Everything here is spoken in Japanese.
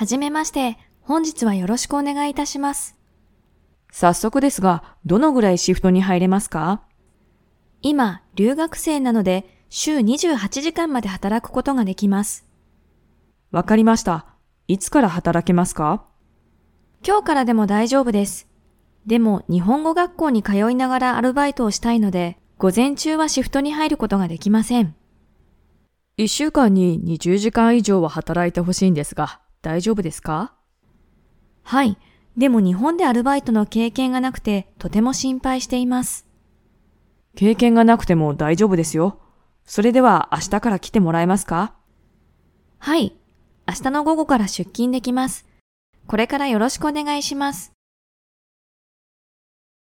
はじめまして。本日はよろしくお願いいたします。早速ですが、どのぐらいシフトに入れますか？今、留学生なので、週28時間まで働くことができます。わかりました。いつから働けますか？今日からでも大丈夫です。でも、日本語学校に通いながらアルバイトをしたいので、午前中はシフトに入ることができません。?1 週間に20時間以上は働いてほしいんですが、大丈夫ですか？はい。でも日本でアルバイトの経験がなくて、とても心配しています。経験がなくても大丈夫ですよ。それでは明日から来てもらえますか？はい。明日の午後から出勤できます。これからよろしくお願いします。